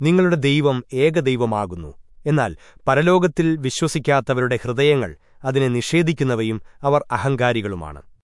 നിങ്ങളുടെ ദൈവം ഏകദൈവമാകുന്നു. എന്നാൽ പരലോകത്തിൽ വിശ്വസിക്കാത്തവരുടെ ഹൃദയങ്ങൾ അതിനെ നിഷേധിക്കുന്നവയും അവർ അഹങ്കാരികളുമാണ്.